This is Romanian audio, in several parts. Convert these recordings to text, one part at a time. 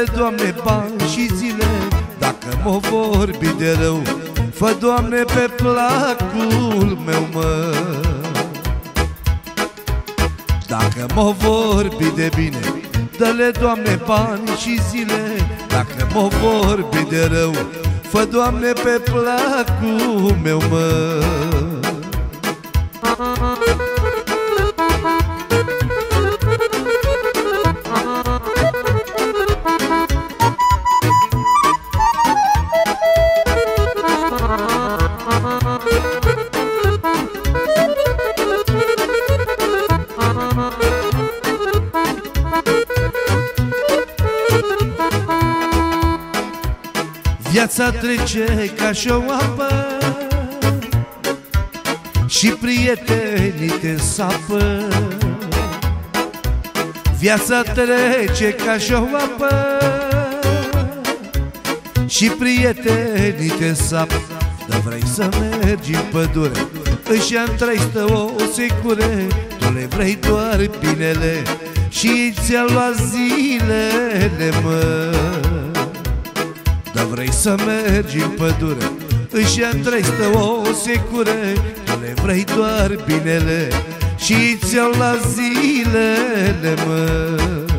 Dă-le, Doamne, bani și zile Dacă mă vorbi de rău Fă, Doamne, pe placul meu, mă. Dacă mă vorbi de bine Dă-le, Doamne, bani și zile Dacă mă vorbi de rău Fă, Doamne, pe placul meu, mă Viața trece ca și o apă Și prietenii te sapă Viața trece ca și o apă Și prietenii te sapă Dar vrei să mergi în pădure Își ia stă o secure Tu le vrei doar binele Și ți-a luat zilele, mă. dar vrei să mergi în pădure Își ia trei stă o secure Tu le vrei doar binele Și ți-au la zilele, mă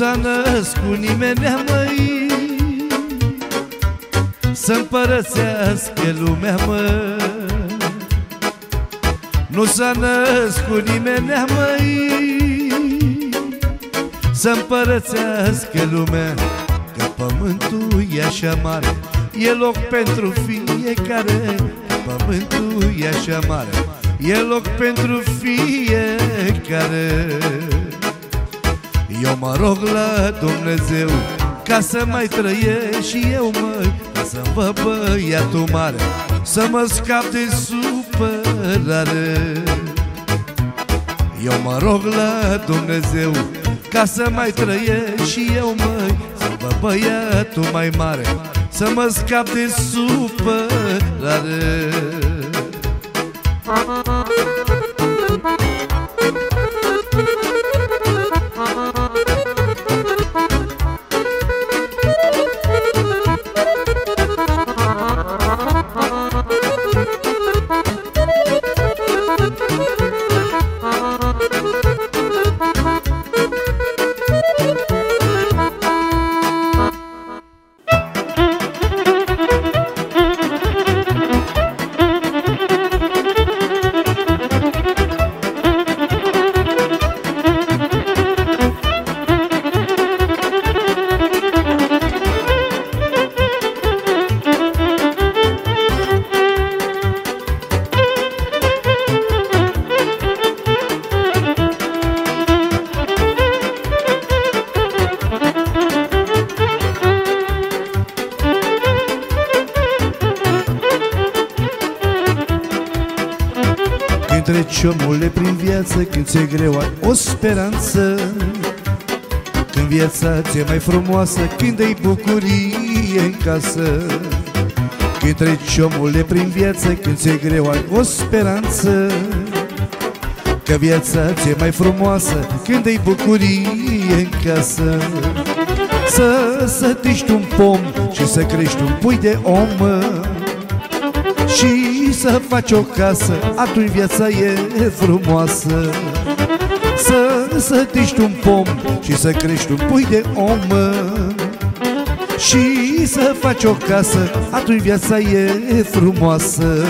s-a născut nimeni măi Să împărățească lumea mă. Nu s-a născut nimeni măi Să împărățească lumea Că pământul e așa mare. E loc pentru fiecare Pământul e așa mare. E loc pentru fiecare eu mă rog la Dumnezeu Ca să mai trăiesc și eu, măi Ca să-mi vă băiatul mare Să mă scap de supărare. Eu mă rog la Dumnezeu Ca să mai trăiesc și eu, măi Să vă băiatul mai mare Să mă scap de supărare. Când prin viață, când ți-e greu, ai o speranță. Când viața ți-e mai frumoasă, când ai bucurie în casă. Când treci omule prin viață, când ți-e greu, ai o speranță. Că viața ți-e mai frumoasă, când ai bucurie în casă. Să sătiști un pom și să crești un pui de om și să faci o casă, atunci viața e frumoasă. Să sătiști un pom și să crești un pui de om. Și să faci o casă, atunci viața e frumoasă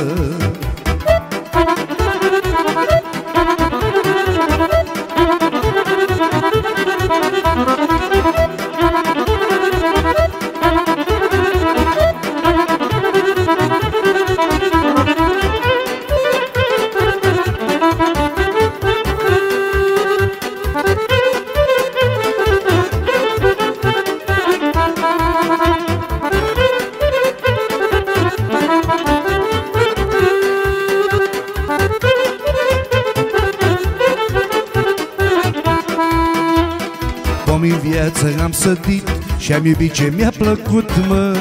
sădit și am iubit ce mi-a plăcut, mă.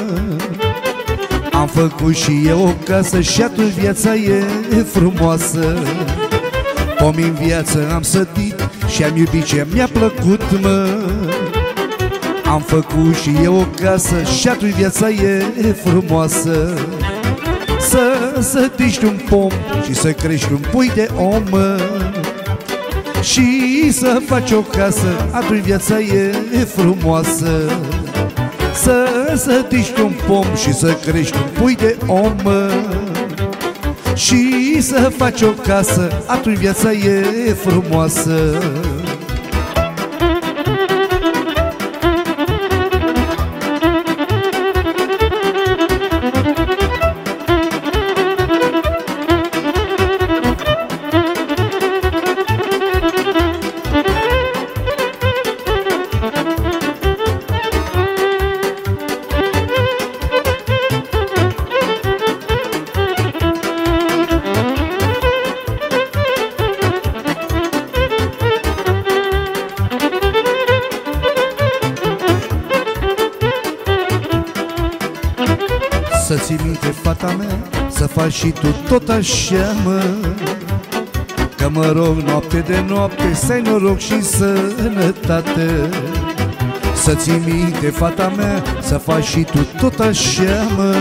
Am făcut și eu o casă și atunci viața e frumoasă. Pom în viață am sădit și am iubit ce mi-a plăcut, mă. Am făcut și eu o casă și atunci viața e frumoasă. Să sădiști un pom și să crești un pui de om, mă. Și să faci o casă, atunci viața e frumoasă. Să sădiști un pom și să crești un pui de om. Și să faci o casă, atunci viața e frumoasă ții minte, fata mea, să faci și tu tot așa, mă. Că mă rog noapte de noapte să ai noroc și sănătate. Să ții minte, fata mea, să faci și tu tot așa, mă.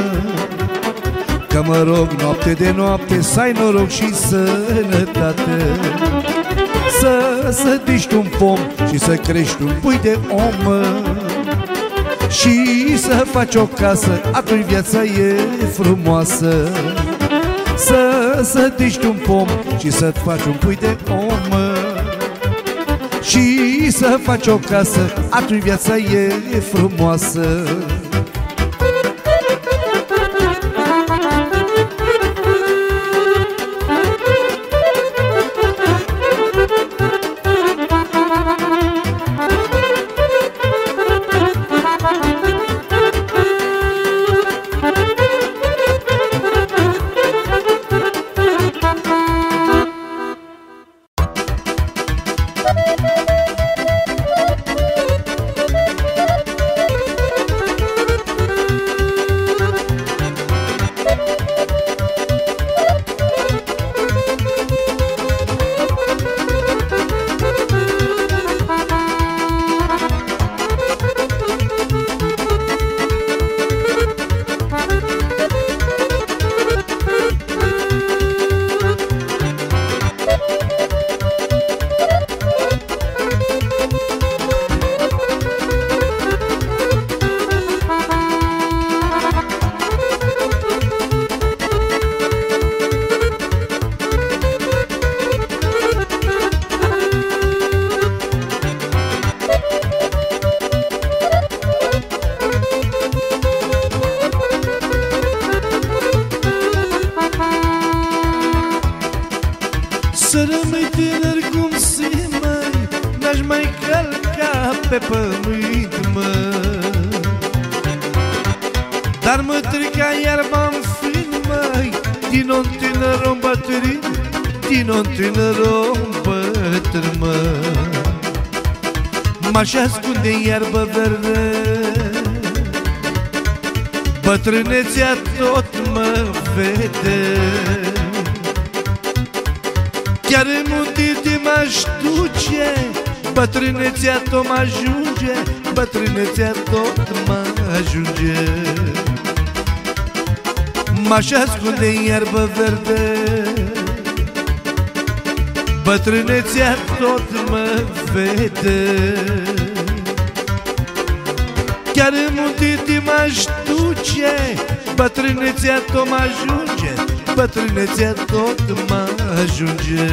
Că mă rog noapte de noapte să ai noroc și sănătate. Să sădiști un pom și să crești un pui de om, mă. Și să faci o casă, atunci viața e frumoasă. Să sădiști un pom și să-ți faci un pui de om. Și să faci o casă, atunci viața e frumoasă M-aș ascunde în iarbă verde. Bătrânețea tot mă vede. Chiar în mutite m-aș duce Bătrânețea tot mă ajunge Bătrânețea tot mă ajunge. M-aș ascunde în iarbă verde. Bătrânețea tot mă vede Chiar în mutite m-aș duce Bătrânețea tot mă ajunge Bătrânețea tot mă ajunge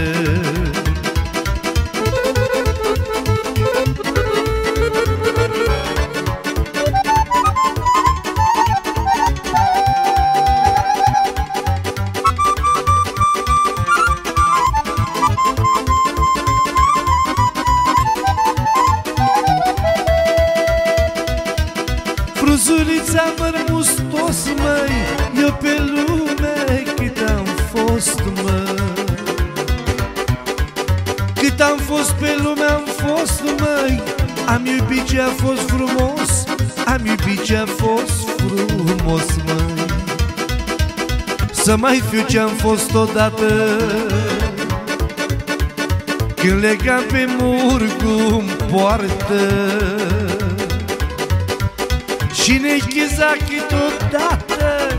Cât am fost pe lume am fost, măi Am iubit ce a fost frumos Am iubit ce a fost frumos, măi. Să mai fiu ce-am fost odată. Când legam pe murgu poartă. Și ne chiza câteodată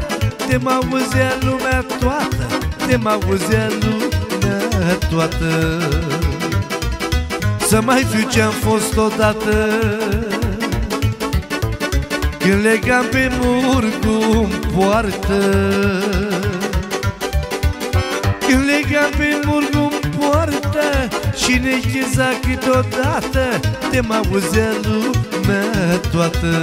Te mă auzea lumea toată Te mă auzea lumea toată Să mai fiu ce-am fost odată. Când legam pe murgu poartă. Când legam pe murgu poartă Și ne chiza câteodată Te mă auzea lumea toată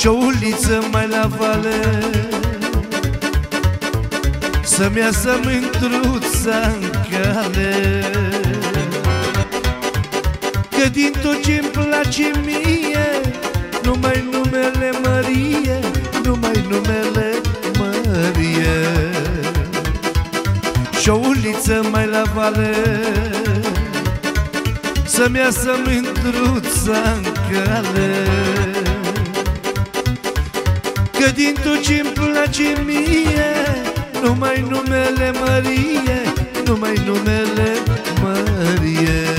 Și o uliță mai la vale. Să-mi iasă mântruța-n cale. Că din tot ce-mi place mie Numai numele Mărie Numai numele Mărie. Și o uliță mai la vale. Să-mi iasă mândruța-n cale Că din tot ce-mi place mie Numai numele Mărie Numai numele Mărie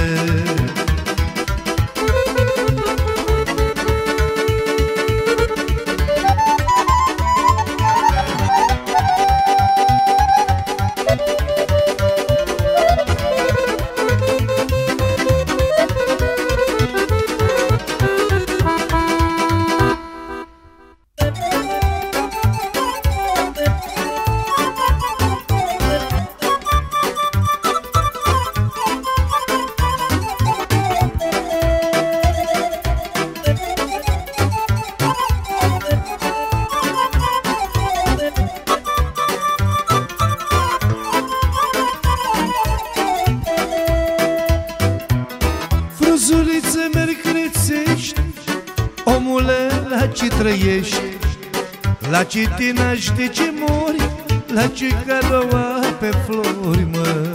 La ce te naști, de ce mori? La ce caloa pe flori, mă?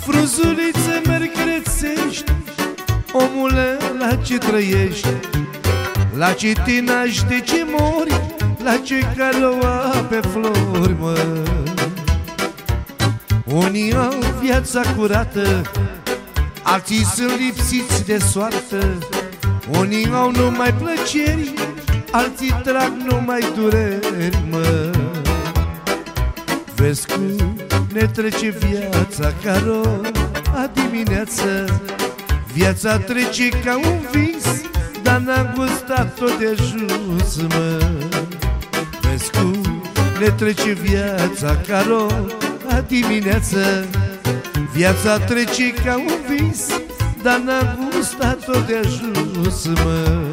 Fruzuliță merg crețești Omule, la ce trăiești? La ce te naști, de ce mori? La ce caloa pe flori, mă? Unii au viața curată Alții sunt lipsiți de soartă Unii au numai plăceri Alții trag numai dureri, mă. Vezi cum ne trece viața ca a dimineață. Viața trece ca un vis Dar n-am gustat-o de jos, mă. Vezi cum ne trece viața ca a dimineață. Viața trece ca un vis Dar n-am gustat-o de ajuns, mă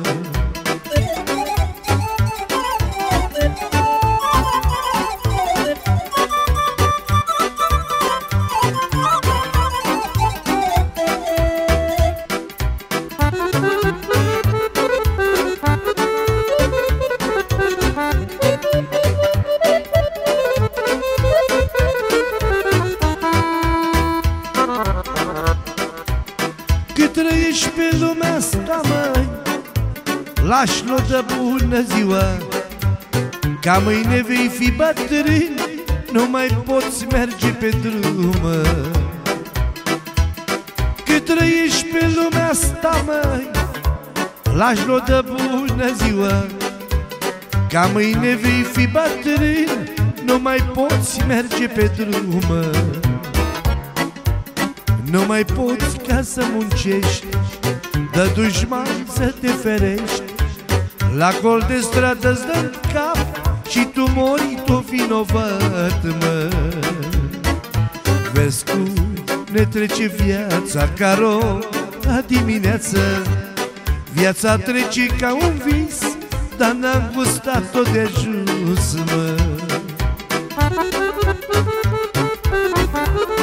Lași nu de bună ziua. Ca mâine vei fi bătrân Nu mai poți merge pe drum mă. Cât trăiești pe lumea asta, măi Lași de bună ziua. Ca mâine vei fi bătrân Nu mai poți merge pe drum, Nu mai poți ca să muncești De dușman să te ferești La gol de stradă îți dă cap Și tu mori tu vinovat, mă. Vezi cum ne trece viața ca la dimineață. Viața trece ca un vis Dar n-am gustat-o de ajuns, mă. mai fi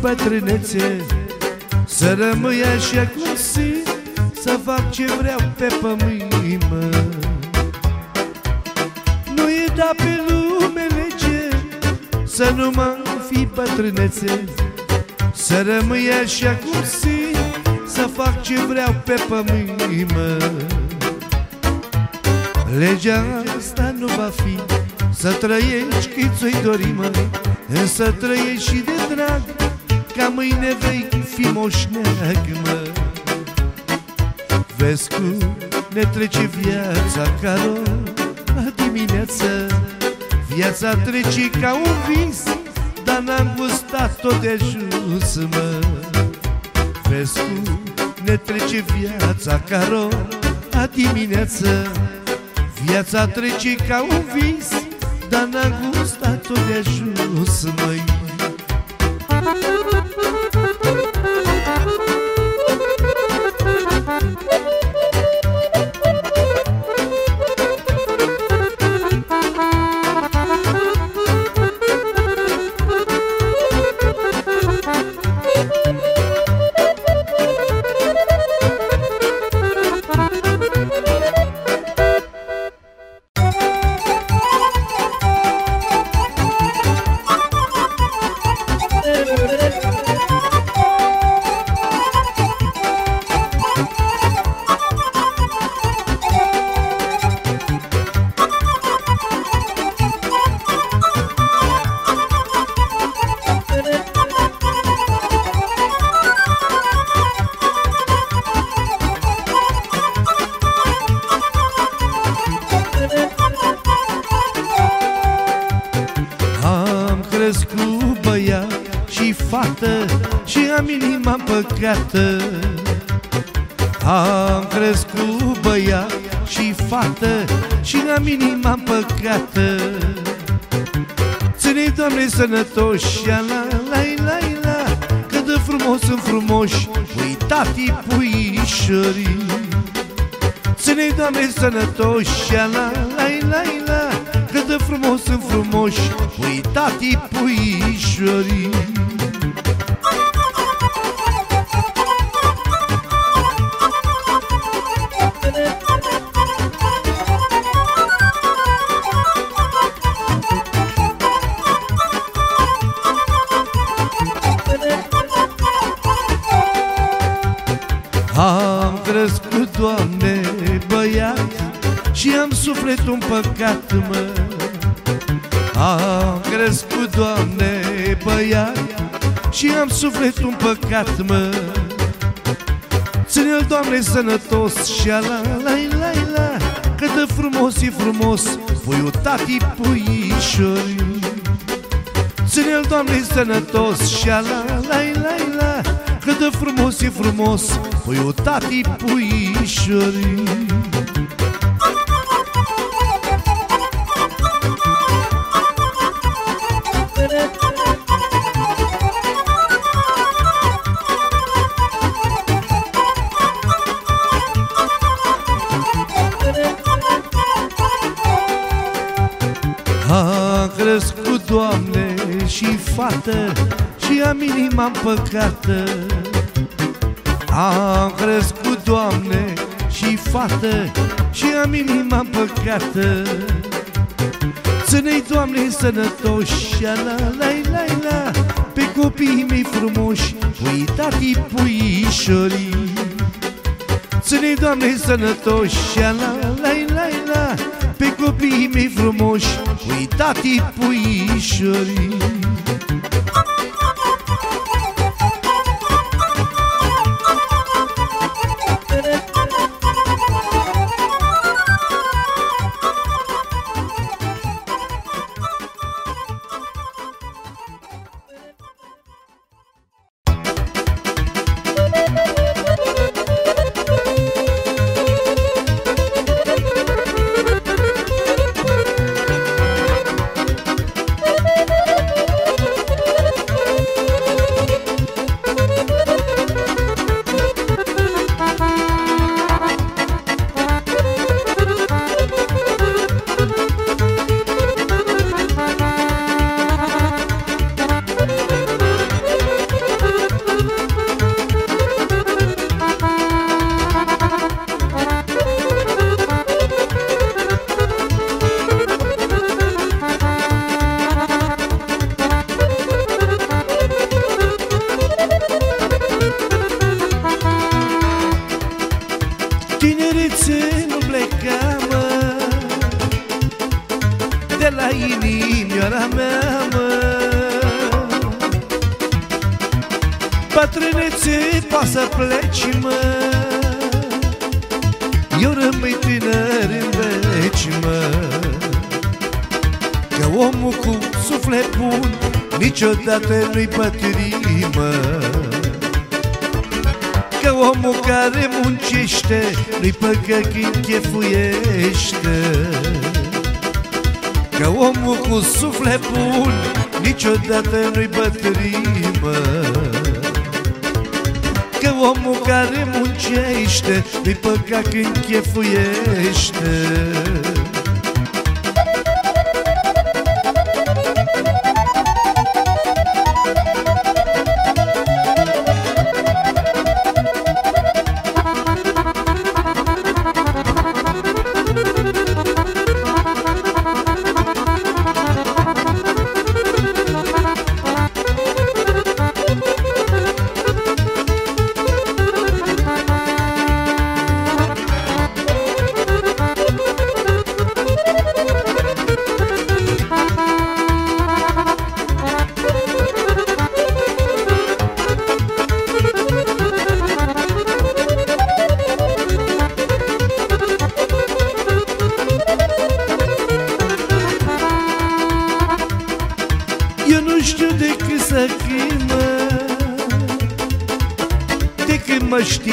bătrânețe Să rămâi așa cum sunt Să fac ce vreau pe pământ mă. Nu e da pe lume lege Să nu mai fi bătrânețe Să rămâi așa cum sunt Să fac ce vreau pe pământ mă. Legea asta nu va fi Să trăiești cât ți-o dori mă Însă trăiești și de drag Ca mâine vei fi moșneag, mă. Vezi cum ne trece viața ca la dimineață. Viața trece ca un vis Dar n-am gustat tot de ajuns, mă. Vezi cum ne trece viața ca la dimineață. Viața trece ca un vis dar n-a gustat-o de ajuns, măi păcată Am crescut băiat și fată Și am inima păcată Ține, Doamne, sănătoși La, la, la, la Cât de frumos sunt frumoși Pui tati, puișorii. Ține, Doamne, sănătoși La, la, la, la Cât de frumos sunt frumoși Pui tati, puișorii Și am sufletul un păcat, mă. Ține-l, Doamne, sănătos Și la la la la Cât de frumos e frumos Puiul tati puișori. Ține-l, Doamne, sănătos Și la la la la Cât de frumos e frumos Puiul tati puișori fată Și am inima păcată Am crescut, Doamne, și fată Și am inima păcată Ține-i, Doamne, sănătoși La, la, la, la Pe copiii mei frumoși Pui, tati, puișorii Ține-i, Doamne, sănătoși La, la, la, la Pe copiii mei frumoși Pui, tati, puișorii muncește nu-i păcă când chefuiește. Că omul cu suflet bun niciodată nu-i bătrimă Că omul care muncește nu-i păca când chefuiește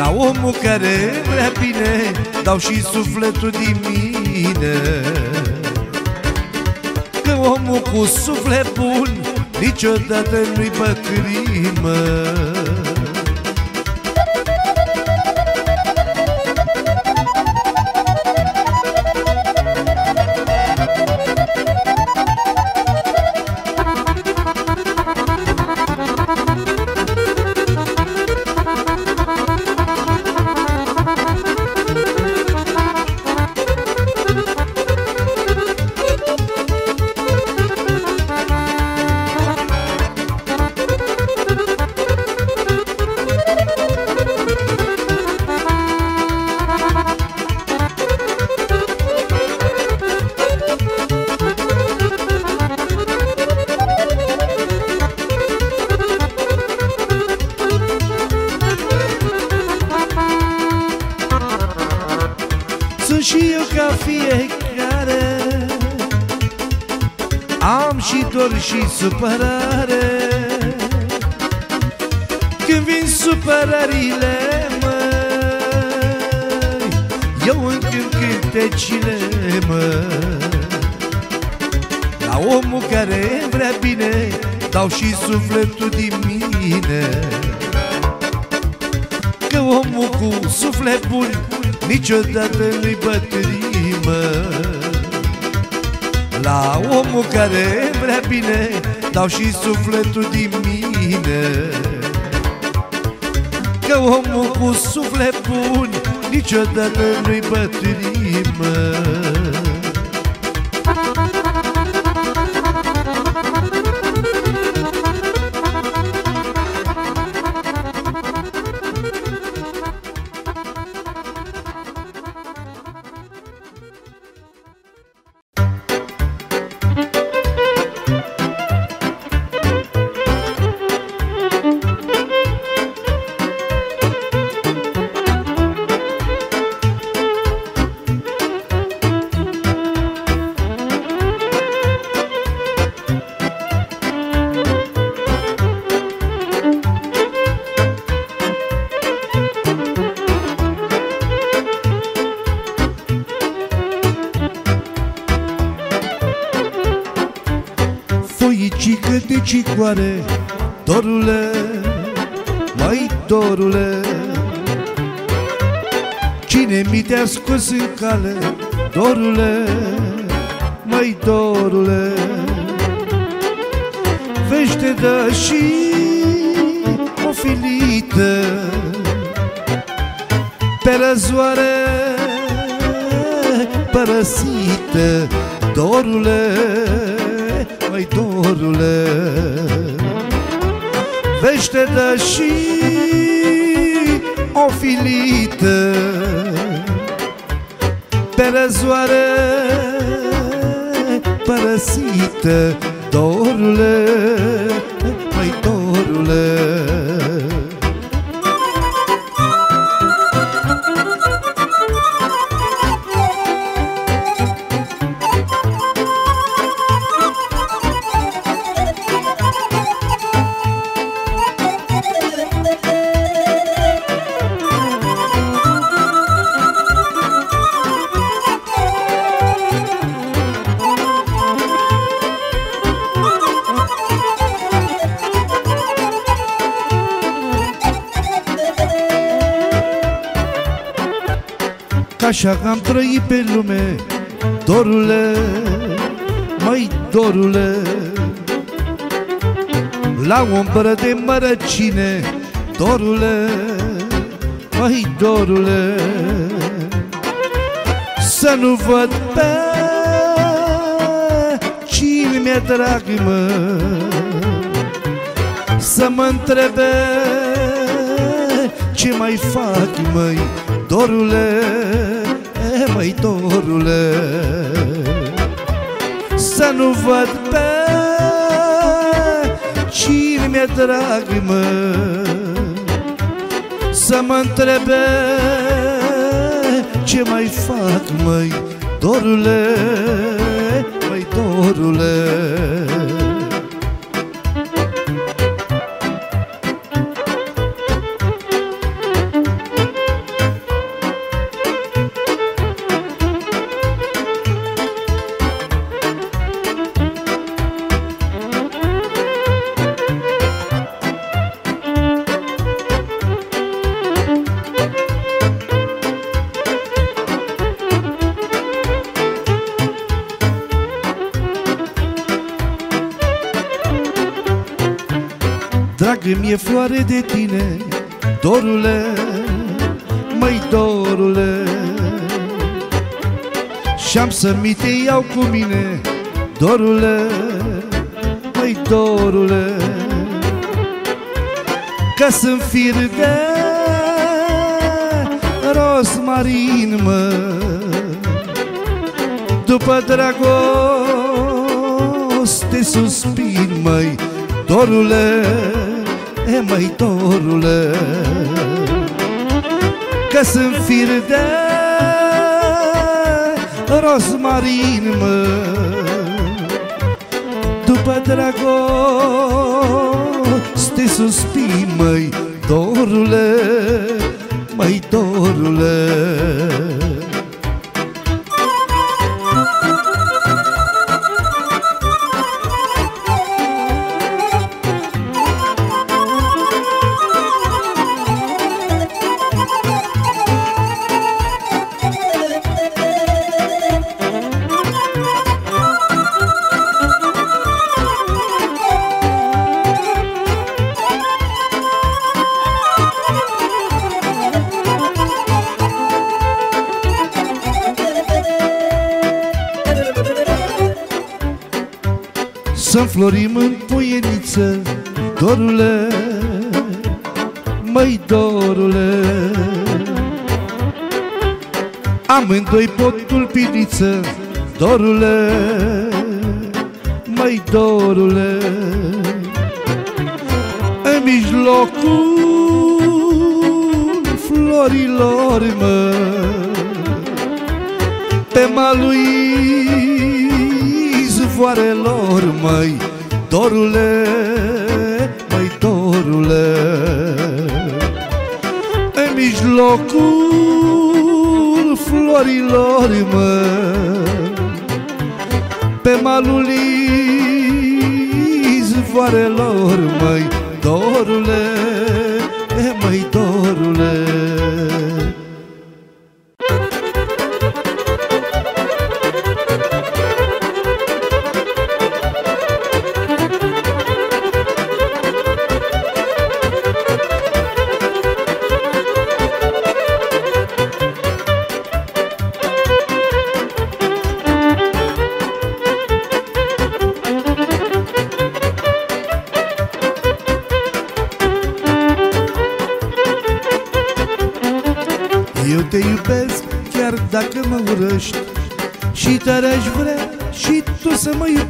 La omul care vrea bine dau și sufletul din mine. Că omul cu suflet bun niciodată nu-i bătrimă supărare. Când vin supărările, măi Eu încă în cântecile, mă La omul care vrea bine Dau și sufletul din mine. Că omul cu suflet bun Niciodată nu-i bătrimă La omul care vrea bine Dau și sufletul din mine. Că omul cu suflet bun Niciodată nu-i bătrimă cale, dorule, mai dorule. Vește dă și o filită Pe răzoare părăsită, dorule măi dorule. Vește dă și o filită Pe răzoare părăsită Dorule, măi dorule așa că am trăit pe lume Dorule, măi dorule. La umbră de mărăcine Dorule, măi dorule. Să nu văd pe cine mi-e drag, mă. Să mă întrebe ce mai fac, măi Dorule, măi dorule Să nu văd pe cine mi-e drag, mă. Să mă întrebe ce mai fac, măi Dorule, măi dorule mi-e floare de tine, dorule, măi dorule. Și-am să mi te iau cu mine, dorule, măi dorule. Că sunt fir de rosmarin, mă După dragoste suspin, măi Dorule, e măi dorule Că sunt fir de rosmarin, mă. După dragoste suspin, măi Dorule, măi dorule înflorim în puieniță Dorule, măi dorule. Amândoi pot tulpiniță Dorule, măi dorule. În mijlocul florilor mă Pe malul izvoarelor măi Dorule, măi dorule. În mijlocul florilor măi pe malul izvoarelor, măi, dorule,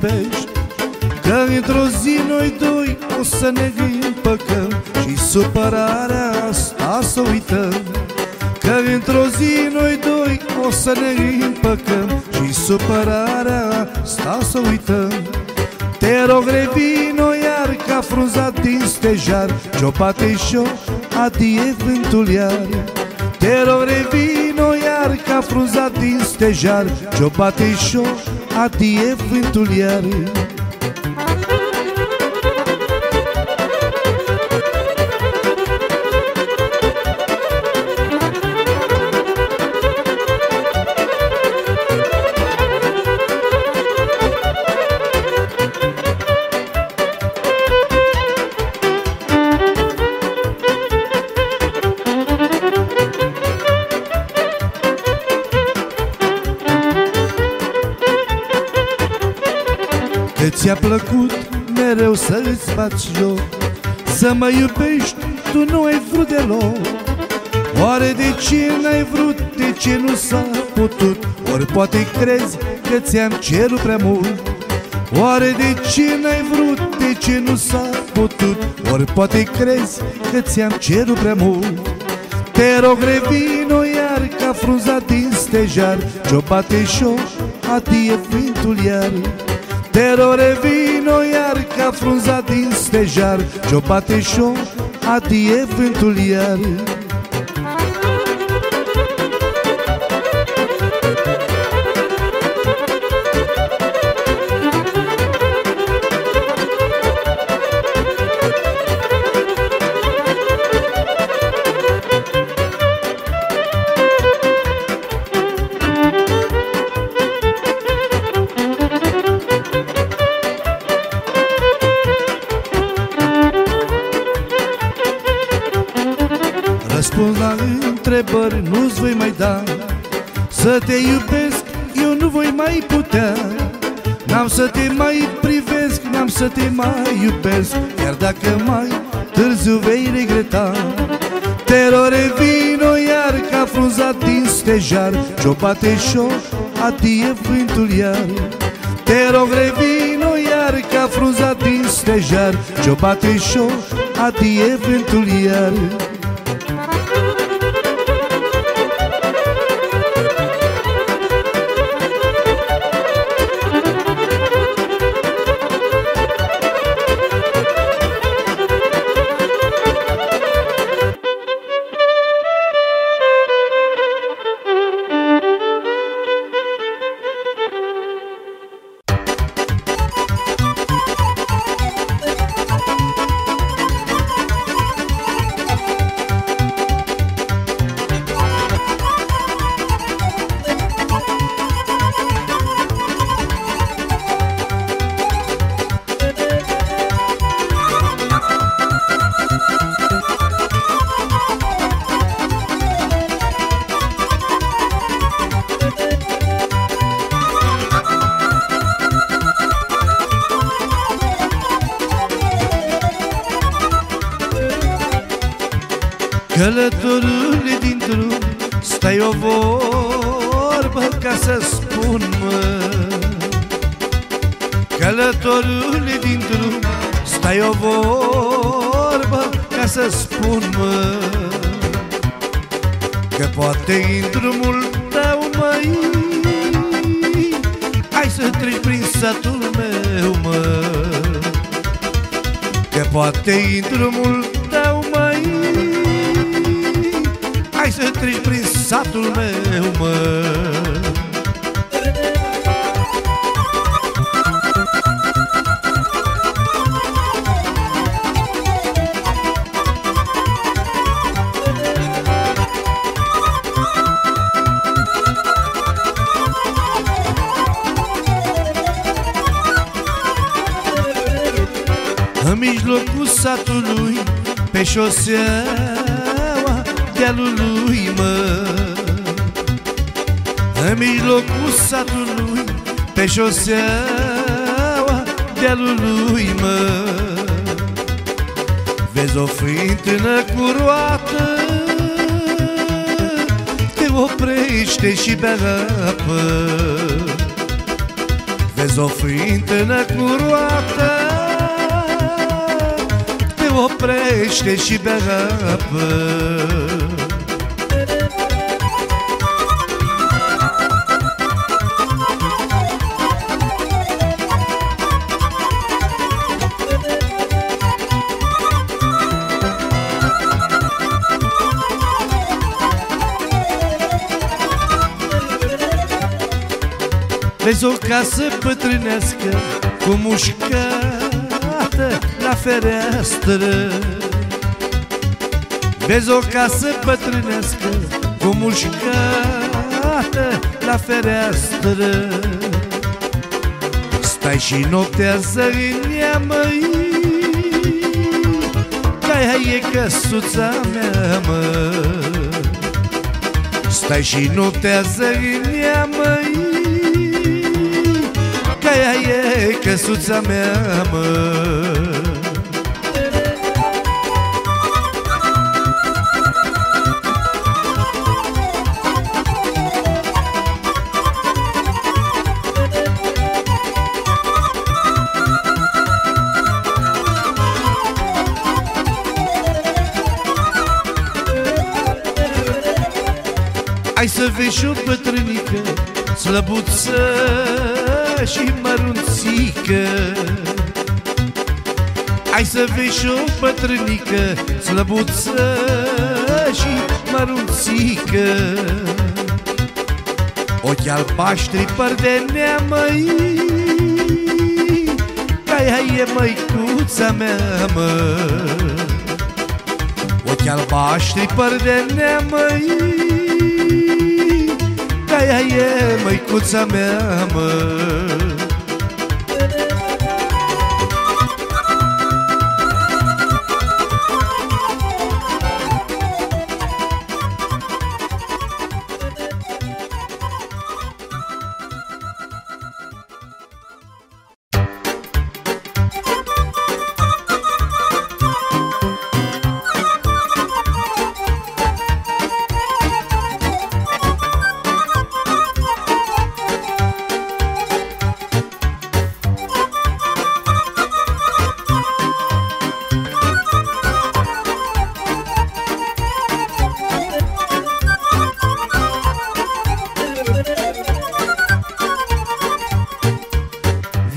să mă iubești Că într-o zi noi doi o să ne împăcăm Și supărarea asta să uităm Că într-o zi noi doi o să ne împăcăm Și supărarea asta să uităm. Te rog revino iar ca frunza din stejar Ciopate și-o adie vântul iar. Te rog revino iar ca frunza din stejar Ce-o bate și-o adie vântul iar ți-a plăcut mereu să îți faci joc. Să mă iubești, tu nu ai vrut deloc. Oare de ce n-ai vrut, de ce nu s-a putut? Ori poate crezi că ți-am cerut prea mult. Oare de ce n-ai vrut, de ce nu s-a putut? Ori poate crezi că ți-am cerut prea mult. Te rog revino iar ca frunza din stejar. Ce-o bate și-o adie vântul iar te rog revino iar ca frunza din stejar Ce-o bate și-o adie vântul iar Răspuns la întrebări nu-ți voi mai da. Să te iubesc eu nu voi mai putea. N-am să te mai privesc, n-am să te mai iubesc. Chiar dacă mai târziu vei regreta Te rog revino iar ca frunza din stejar Ce-o bate și-o adie vântul iar. Te rog revino iar ca frunza din stejar Ce-o bate și-o adie vântul iar Hai să treci prin satul meu mă. Că poate în drumul tău măi Hai să treci prin satul meu mă șoseaua dealului mă. În mijlocul satului Pe șoseaua dealului mă. Vezi o fântână cu roată Te oprește și bea apă. Vezi o fântână cu roată oprește și bea apă Vezi o casă bătrânească cu mușcată la fereastră. Vezi o casă bătrânească cu mușcată la fereastră. Stai și noptează în ea, măi Că aia e căsuța mea, mă. Stai și noptează în ea, măi Că aia e căsuța mea, mă să vezi și o bătrânică Slăbuță și mărunțică. Hai să vezi și o bătrânică Slăbuță și mărunțică. Ochi albaștri, păr de neamăi Aia e măicuța mea, mă. Ochi albaștri, păr de neamăi Aia e măicuța mea, mă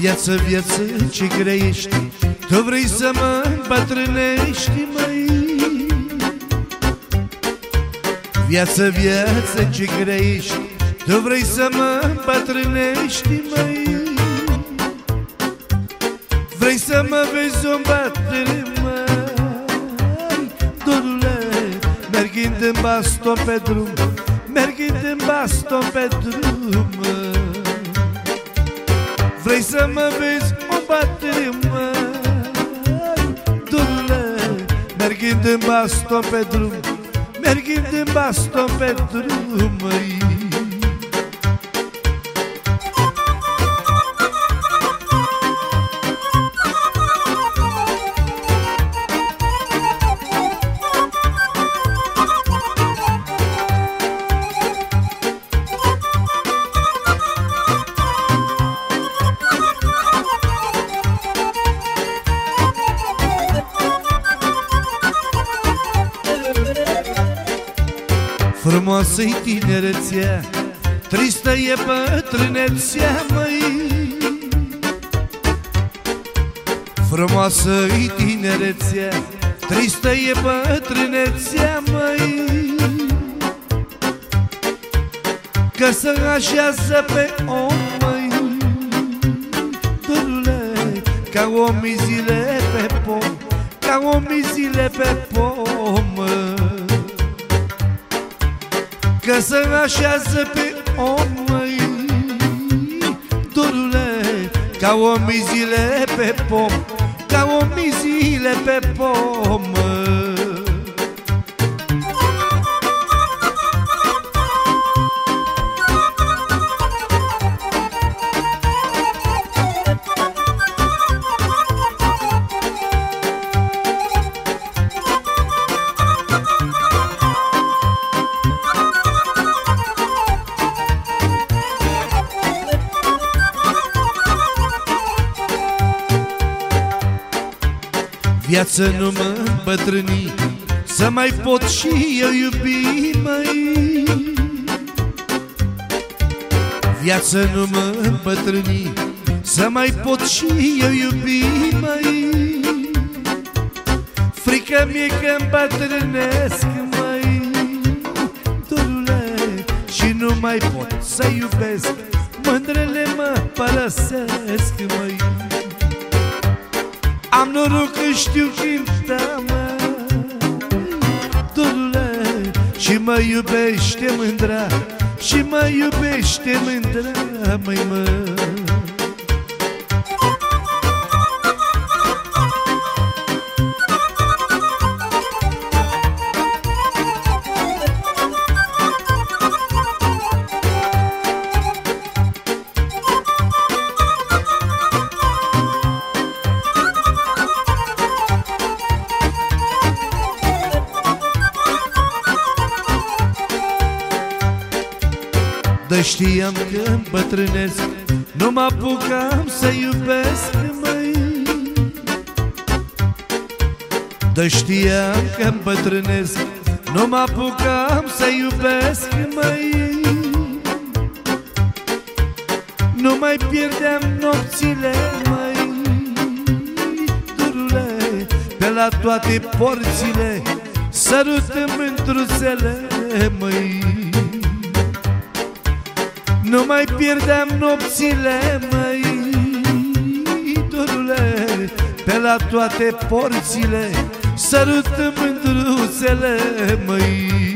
Viață, viață, ce grăiești Tu vrei să mă îmbătrânești, măi? Viață, viață, ce grăiești Tu vrei să mă îmbătrânești, măi? Vrei să mă vezi o îmbătrâne, măi? Dorule, mergind în baston pe drum Mergind în baston pe drum, măi Vrei să mă vezi? O batere, măi Durule, mergind în baston pe drum. Mergind în baston pe drum, măi tinerețea Tristă e bătrânețea, măi. Frumoasă-i tinerețea Tristă e bătrânețea, măi. Că se așează pe om, măi Dorule, ca omizile pe pom Ca omizile pe pom, Că se așează pe om, măi Dorule, ca omizile pe pom Ca omizile pe pom, măi Viață nu mă îmbătrâni Să mai pot și eu iubi, măi. Viață nu mă îmbătrâni Să mai pot și eu iubi, măi. Frică mie că îmbătrânesc, măi Dorule, și nu mai pot să iubesc. Mândrele mă părăsesc, măi am noroc că știu cânta, mă Dorule, și mă iubește mândra Și mă iubește mândra, măi, mă știam că îmbătrânesc Nu mă apucam să iubesc, măi Dă știam că îmbătrânesc Nu mă apucam să iubesc, măi Nu mai pierdeam nopțile, măi Durule, pe la toate porțile Sărutăm mândruțele, măi nu mai pierdeam nopțile, măi, dorule Pe la toate porțile Sărutăm mândruțele, măi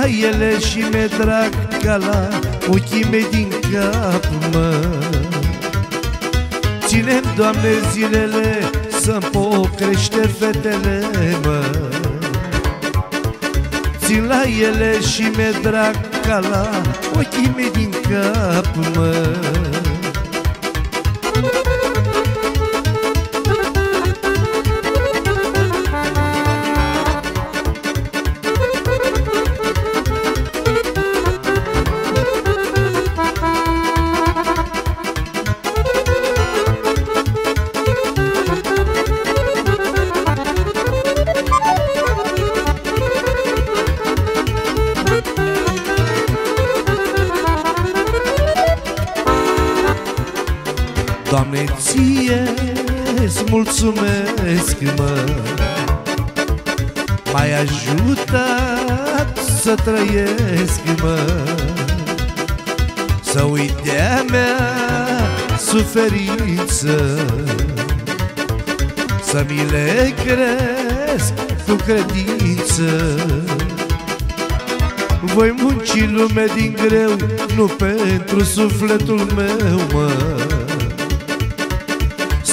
Țin la ele și mi-e drag ca la ochii mei din cap, mă Ținem, Doamne, zilele să-mi pocrește fetele, mă. Țin la ele și mi-e drag ca la ochii mei din cap, mă mă M-ai ajutat să trăiesc, mă. Să uit de-a mea suferință. Să mi le cresc cu credință. Voi munci lume din greu Nu pentru sufletul meu, mă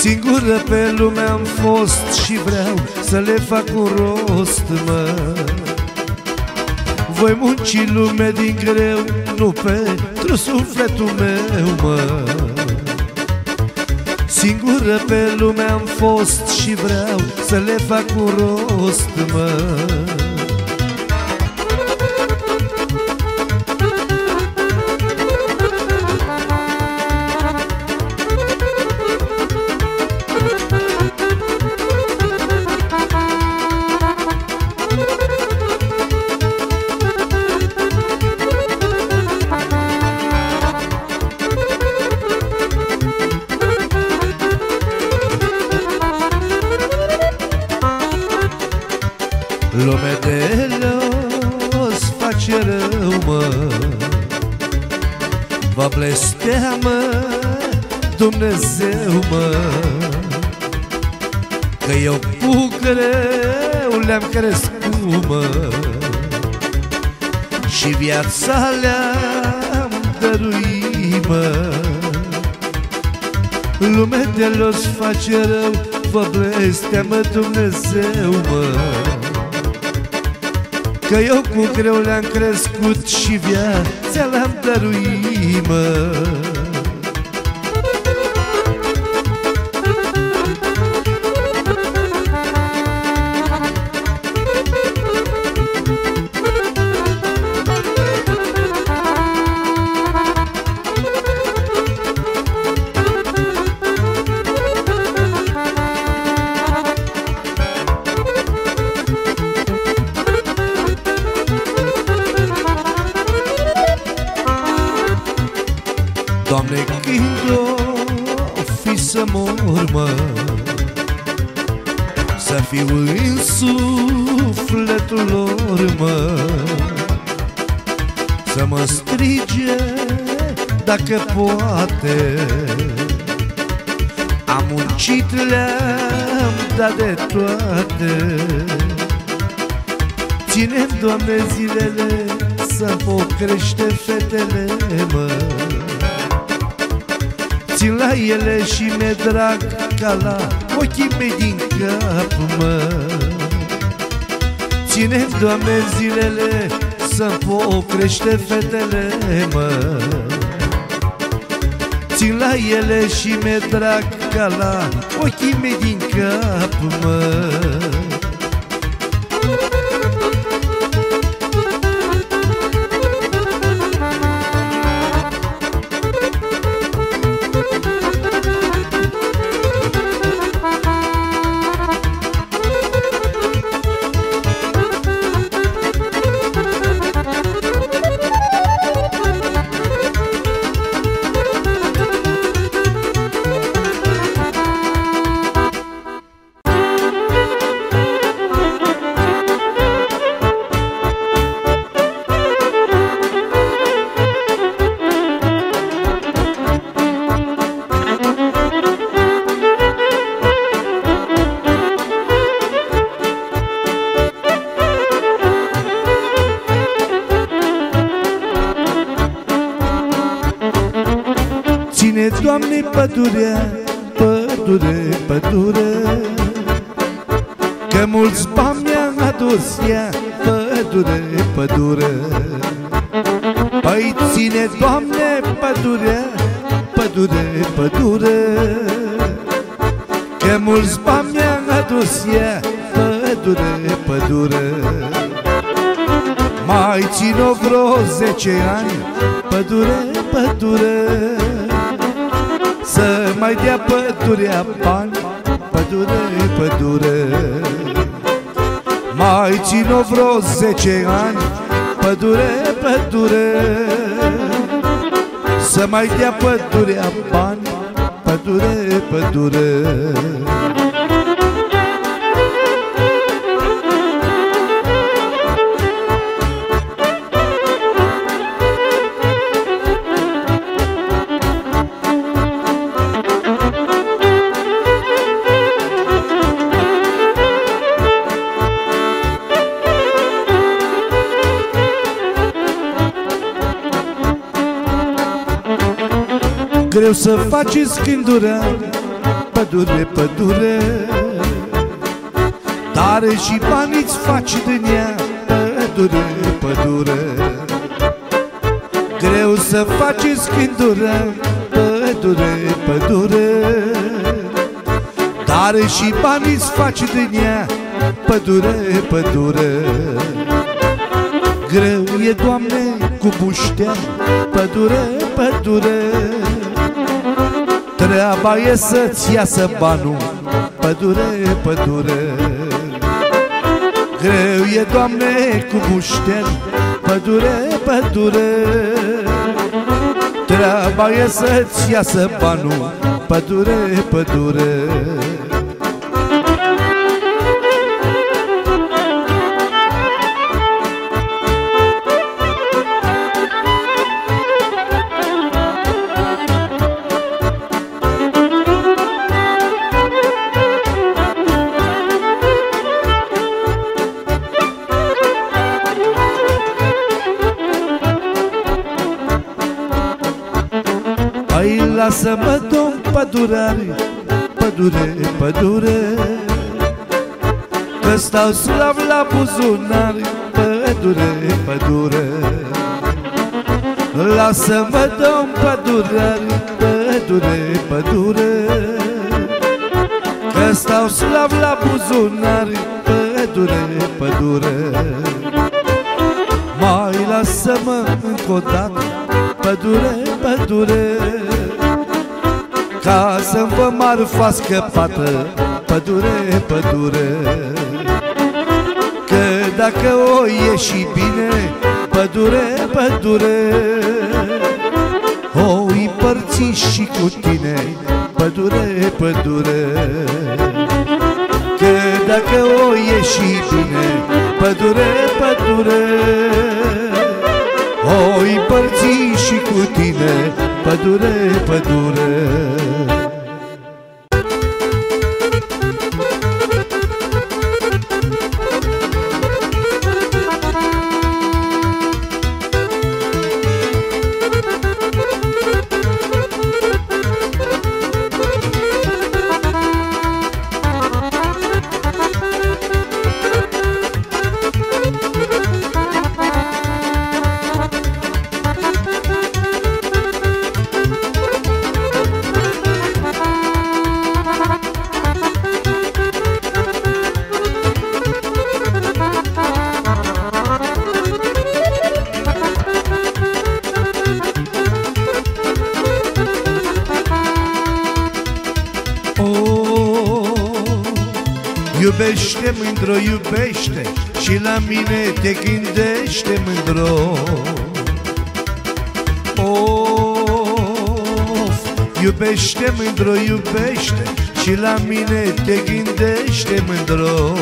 Singură pe lume am fost Și vreau să le fac un rost, mă. Voi munci lume din greu Nu pentru sufletul meu, mă. Singură pe lume am fost Și vreau să le fac un rost, mă Lume de los face rău Vă blesteamă Dumnezeu, mă. Că eu cu greu le-am crescut și viața le-am dăruit, mă sufletul lor, mă. Să mă strige dacă poate. Am muncit, le-am dat de toate. Ține, Doamne, zilele să crește fetele, mă. Țin la ele și mi-e drag ca la ochii mei din cap, mă Ține, Doamne, zilele? Să-mi crește fetele, mă. Țin la ele și mi-e drag ca la ochii mei din cap, mă ani, pădure, pădure să mai dea pădurea bani. Pădure, pădure Mai țin-o vreo zece ani. Pădure, pădure Să mai dea pădurea bani. Pădure, pădure Greu să faci scândurea Pădure, pădure Tare și bani îți faci din ea. Pădure, pădure Greu să faci scândurea Pădure, pădure Tare și bani îți faci din ea. Pădure, pădure Greu e, Doamne, cu buștea. Pădure, pădure Treaba e să-ți iasă banul. Pădure, pădure. Greu e, Doamne, cu mușteri Pădure, pădure. Treaba e să-ți iasă banul. Pădure, pădure Hai lasă-mă, domn pădurare Pădure, pădure. Că stau slav la buzunar Pădure, pădure. Lasă-mă, domn pădurare Pădure, pădure. Că stau slav la buzunar Pădure, pădure. Mai lasă-mă încă o dată Pădure, pădure Ca să-mi vă marfa scăpată Pădure, pădure. Că dacă o ieși bine Pădure, pădure. O împărți și cu tine Pădure, pădure. Că dacă o ieși bine Pădure, pădure. O împărți și cu tine Pădure, pădure Iubește mândro, iubește Și la mine te gândește mândro Of, iubește mândro, iubește Și la mine te gândește mândro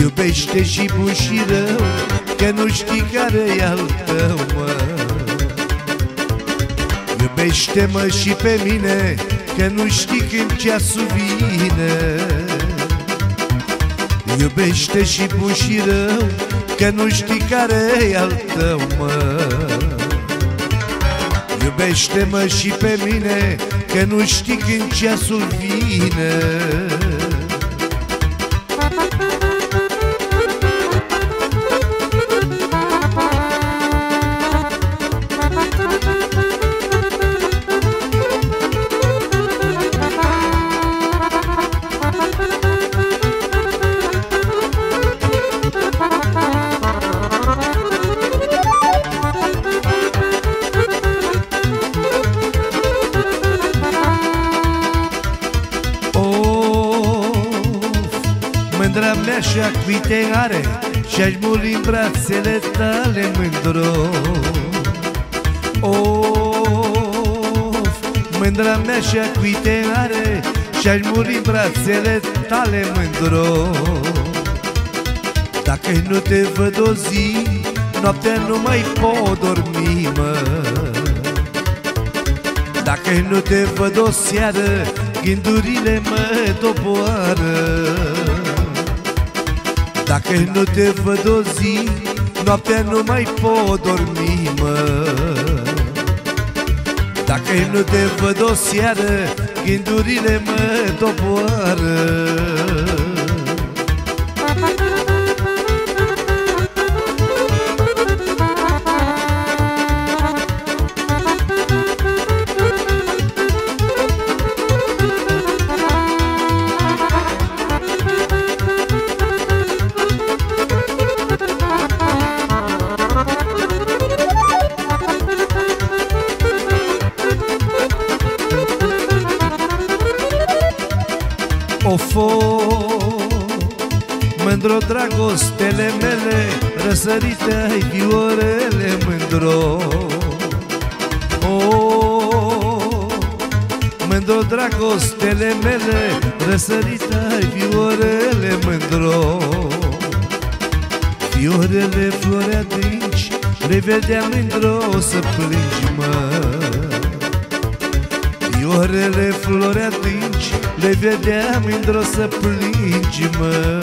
Iubește și bun și rău Că nu știi care-i al tău, mă. Iubește-mă și pe mine Că nu știi când ceasul vine Iubește și bun și rău Că nu știi care-i al tău, mă. Iubește-mă și pe mine Că nu știi când ceasul vine cuite are Și-aș muri în brațele tale mândro Of, Mândra mea și-a cuite are Și-aș muri în brațele tale mândro Dacă nu te văd o zi Noaptea nu mai pot dormi, mă. Dacă nu te văd o seară Gândurile mă doboară Dacă nu te văd o zi Noaptea nu mai pot dormi, mă. Dacă nu te văd o seară Gândurile mă doboară dragostele mele Răsărite ai viorele mândro. Oh, Mândro dragostele mele Răsărite ai viorele mândro. Fiorele flori adânci Le vedeam mândro să plângi mă. Fiorele flori adânci Le vedeam într-o să plângi, mă